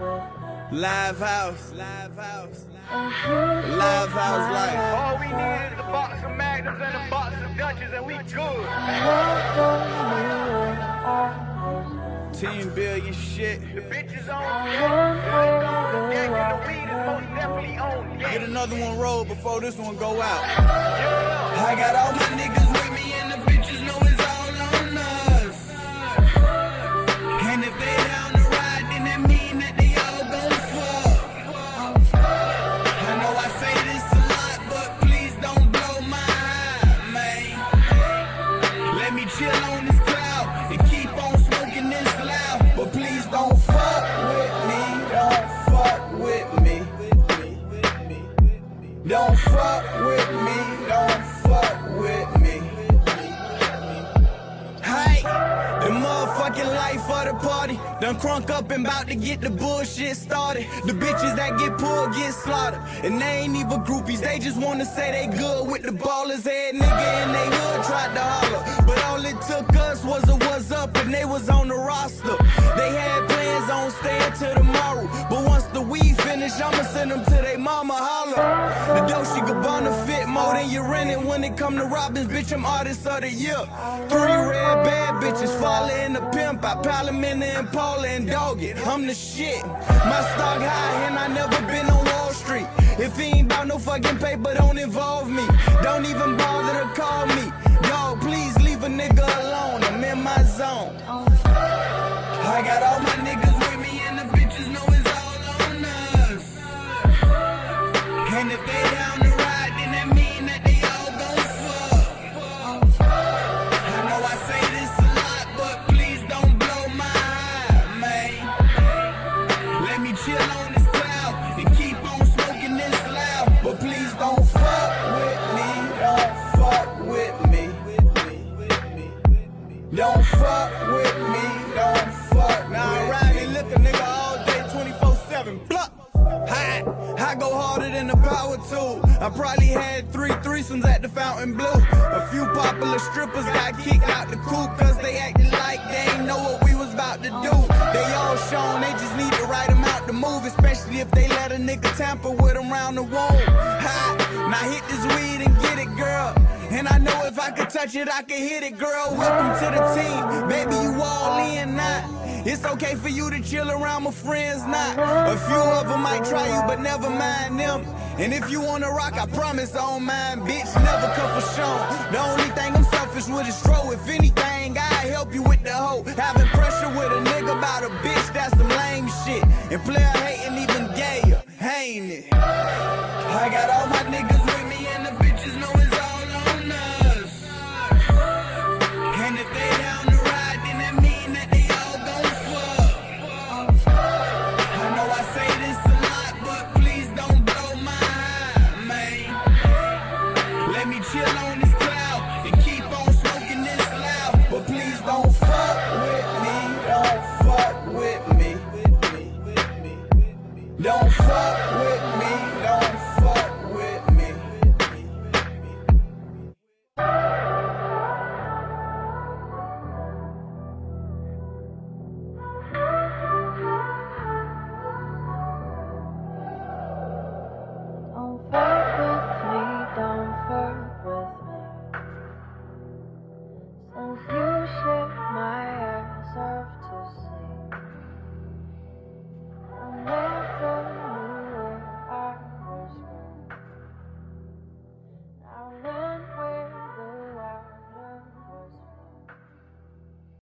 Live house, live house, uh-huh. live house uh-huh. life. All we need is a box of magnums and a box of Dutchess, and we good. Uh-huh. Team billion shit. The bitches on deck. And the weed is most definitely on Get another one rolled before this one go out. Chill on this cloud and keep on smoking this loud. But please don't fuck with me, don't fuck with me. Don't fuck with me, don't fuck with me. Hey, the motherfucking life of the party. Done crunk up and bout to get the bullshit started. The bitches that get pulled get slaughtered. And they ain't even groupies, they just wanna say they good with the ballers. Head nigga in they hood tried to holler. Up and they was on the roster. They had plans on staying till tomorrow. But once the weed finish, I'ma send them to they mama holler. The Dolce Gabbana fit more than you rented when it come to Robbins, bitch, I'm artist of the year. Three red bad bitches following the pimp. I Palomina and Paula and Dog it. I'm the shit. My stock high and I never been on Wall Street. If he ain't bout no fucking paper, don't involve me. Don't even bother to call me. I got all my niggas with me and the bitches know it's all on us. And if they down to ride, then that mean that they The power tool. I probably had three threesomes at the Fontainebleau. A few popular strippers got kicked out the coop cause they acted like they ain't know what we was about to do. They all shown, they just need to write them out the move, especially if they let a nigga tamper with them round the womb. Hi, now hit this weed and get it, girl. And I know if I could touch it, I could hit it, girl. Welcome to the team. Baby, you all in now. It's okay for you to chill around my friends, not. Uh-huh. A few of them might try you, but never mind them. And if you wanna rock, I promise I don't mind, bitch. Never come for show. The only thing I'm selfish with is throw. If anything, I help you with the hoe. Having pressure with a nigga about a bitch, that's some lame shit. And player with me.